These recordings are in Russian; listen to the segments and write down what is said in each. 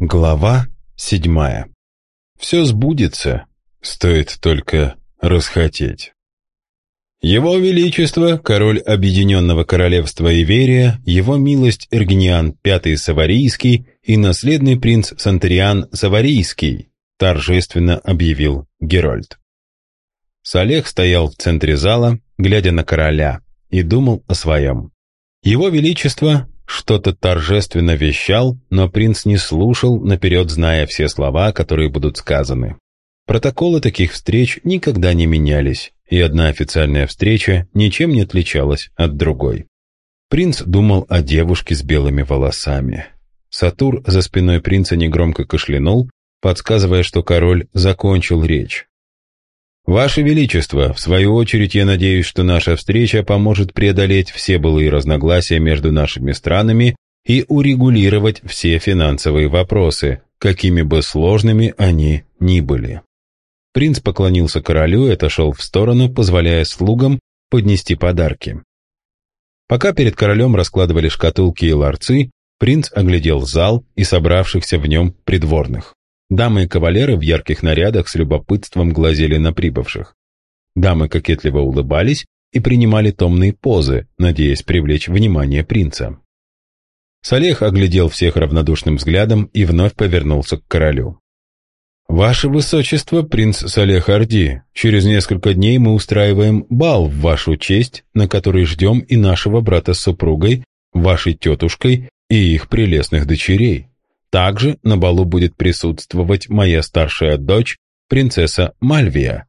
Глава седьмая. Все сбудется, стоит только расхотеть. Его Величество, король Объединенного Королевства Иверия, его милость Эргениан V Саварийский и наследный принц Сантериан Саварийский, торжественно объявил Герольд. Салех стоял в центре зала, глядя на короля, и думал о своем. Его Величество что-то торжественно вещал, но принц не слушал, наперед зная все слова, которые будут сказаны. Протоколы таких встреч никогда не менялись, и одна официальная встреча ничем не отличалась от другой. Принц думал о девушке с белыми волосами. Сатур за спиной принца негромко кашлянул, подсказывая, что король закончил речь. «Ваше Величество, в свою очередь я надеюсь, что наша встреча поможет преодолеть все былые разногласия между нашими странами и урегулировать все финансовые вопросы, какими бы сложными они ни были». Принц поклонился королю и отошел в сторону, позволяя слугам поднести подарки. Пока перед королем раскладывали шкатулки и ларцы, принц оглядел зал и собравшихся в нем придворных. Дамы и кавалеры в ярких нарядах с любопытством глазели на прибывших. Дамы кокетливо улыбались и принимали томные позы, надеясь привлечь внимание принца. Салех оглядел всех равнодушным взглядом и вновь повернулся к королю. «Ваше Высочество, принц Салех Орди, через несколько дней мы устраиваем бал в вашу честь, на который ждем и нашего брата с супругой, вашей тетушкой и их прелестных дочерей. Также на балу будет присутствовать моя старшая дочь, принцесса Мальвия».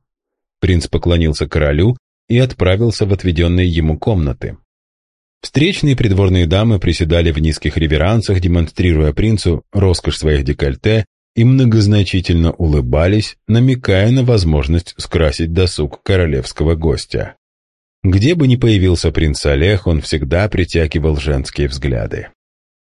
Принц поклонился королю и отправился в отведенные ему комнаты. Встречные придворные дамы приседали в низких реверансах, демонстрируя принцу роскошь своих декольте и многозначительно улыбались, намекая на возможность скрасить досуг королевского гостя. Где бы ни появился принц Олег, он всегда притягивал женские взгляды.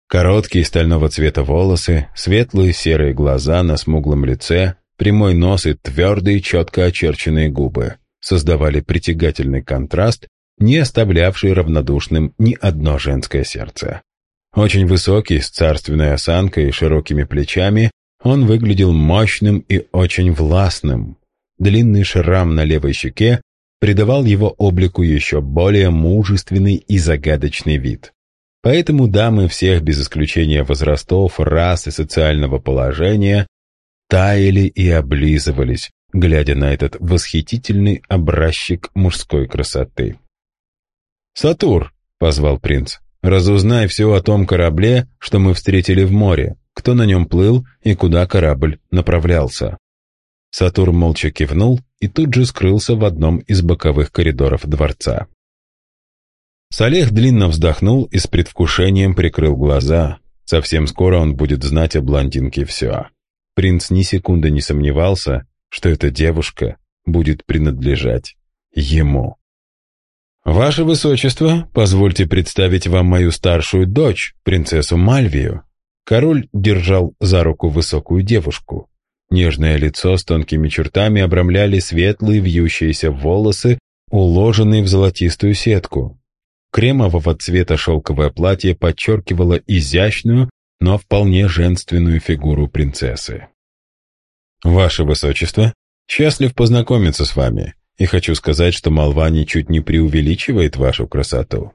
Короткие стального цвета волосы, светлые серые глаза на смуглом лице, прямой нос и твердые, четко очерченные губы создавали притягательный контраст, не оставлявший равнодушным ни одно женское сердце. Очень высокий, с царственной осанкой и широкими плечами, он выглядел мощным и очень властным. Длинный шрам на левой щеке придавал его облику еще более мужественный и загадочный вид. Поэтому дамы всех без исключения возрастов, рас и социального положения таяли и облизывались, глядя на этот восхитительный образчик мужской красоты. «Сатур!» — позвал принц. «Разузнай все о том корабле, что мы встретили в море, кто на нем плыл и куда корабль направлялся». Сатур молча кивнул и тут же скрылся в одном из боковых коридоров дворца. Салех длинно вздохнул и с предвкушением прикрыл глаза. Совсем скоро он будет знать о блондинке все. Принц ни секунды не сомневался, что эта девушка будет принадлежать ему. «Ваше Высочество, позвольте представить вам мою старшую дочь, принцессу Мальвию». Король держал за руку высокую девушку. Нежное лицо с тонкими чертами обрамляли светлые вьющиеся волосы, уложенные в золотистую сетку. Кремового цвета шелковое платье подчеркивало изящную, но вполне женственную фигуру принцессы. «Ваше Высочество, счастлив познакомиться с вами, и хочу сказать, что молва ничуть не преувеличивает вашу красоту».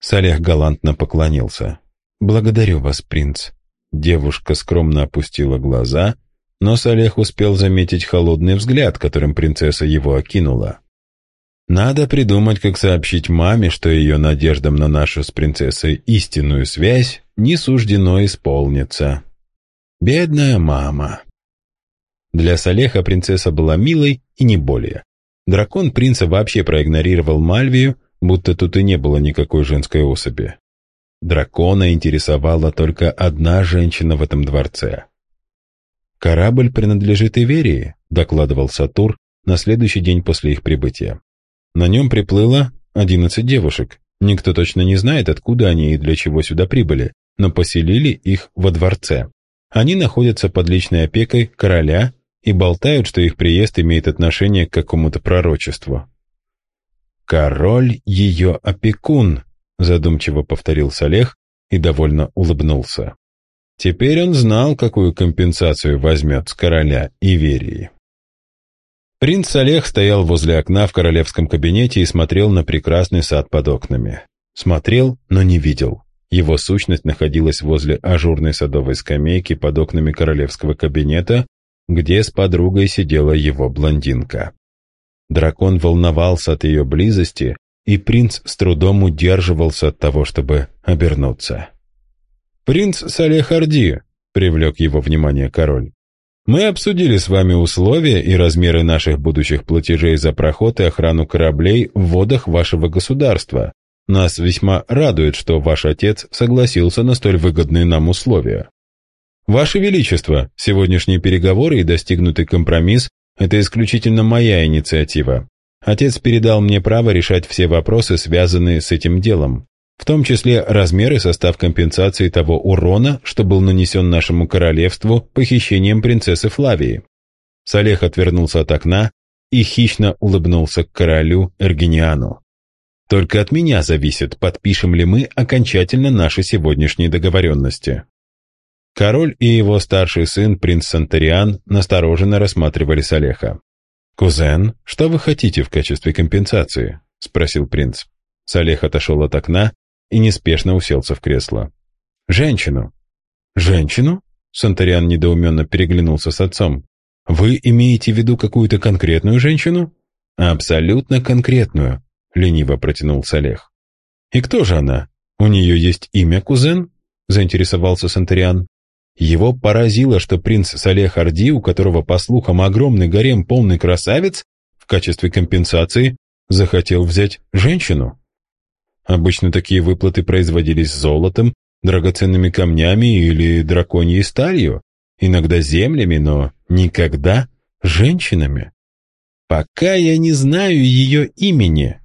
Салех галантно поклонился. «Благодарю вас, принц». Девушка скромно опустила глаза, но Салех успел заметить холодный взгляд, которым принцесса его окинула. Надо придумать, как сообщить маме, что ее надеждам на нашу с принцессой истинную связь не суждено исполниться. Бедная мама. Для Салеха принцесса была милой и не более. Дракон принца вообще проигнорировал Мальвию, будто тут и не было никакой женской особи. Дракона интересовала только одна женщина в этом дворце. «Корабль принадлежит Иверии», — докладывал Сатур на следующий день после их прибытия. На нем приплыло одиннадцать девушек. Никто точно не знает, откуда они и для чего сюда прибыли, но поселили их во дворце. Они находятся под личной опекой короля и болтают, что их приезд имеет отношение к какому-то пророчеству. «Король ее опекун», — задумчиво повторил Салех и довольно улыбнулся. Теперь он знал, какую компенсацию возьмет с короля Иверии. Принц Олег стоял возле окна в королевском кабинете и смотрел на прекрасный сад под окнами. Смотрел, но не видел. Его сущность находилась возле ажурной садовой скамейки под окнами королевского кабинета, где с подругой сидела его блондинка. Дракон волновался от ее близости, и принц с трудом удерживался от того, чтобы обернуться. «Принц Салехарди», — привлек его внимание король, «мы обсудили с вами условия и размеры наших будущих платежей за проход и охрану кораблей в водах вашего государства. Нас весьма радует, что ваш отец согласился на столь выгодные нам условия. Ваше Величество, сегодняшние переговоры и достигнутый компромисс – это исключительно моя инициатива. Отец передал мне право решать все вопросы, связанные с этим делом в том числе размер и состав компенсации того урона, что был нанесен нашему королевству похищением принцессы Флавии. Салех отвернулся от окна и хищно улыбнулся к королю Эргениану. «Только от меня зависит, подпишем ли мы окончательно наши сегодняшние договоренности». Король и его старший сын, принц Сантариан, настороженно рассматривали Салеха. «Кузен, что вы хотите в качестве компенсации?» — спросил принц. Салех отошел от окна и неспешно уселся в кресло. «Женщину». «Женщину?» Сантариан недоуменно переглянулся с отцом. «Вы имеете в виду какую-то конкретную женщину?» «Абсолютно конкретную», — лениво протянул Салех. «И кто же она? У нее есть имя, кузен?» — заинтересовался Сантариан. Его поразило, что принц Салех Арди, у которого, по слухам, огромный гарем полный красавец, в качестве компенсации захотел взять женщину. Обычно такие выплаты производились золотом, драгоценными камнями или драконьей сталью, иногда землями, но никогда женщинами. Пока я не знаю ее имени.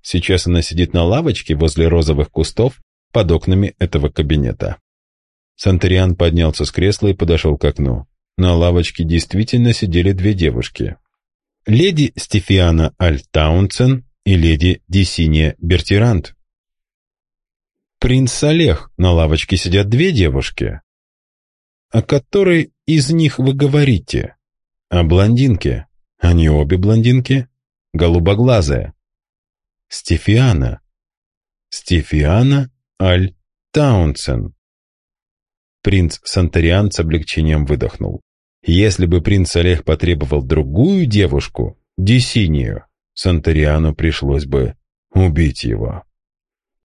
Сейчас она сидит на лавочке возле розовых кустов под окнами этого кабинета. Сантериан поднялся с кресла и подошел к окну. На лавочке действительно сидели две девушки. Леди Стефиана Альтаунсен и леди Десиния Бертирант. «Принц Олег, на лавочке сидят две девушки». «О которой из них вы говорите?» «О блондинке. Они обе блондинки?» «Голубоглазая». «Стефиана». «Стефиана Аль Таунсен». Принц Сантариан с облегчением выдохнул. Если бы принц Олег потребовал другую девушку, Десинию, Сантариану пришлось бы убить его.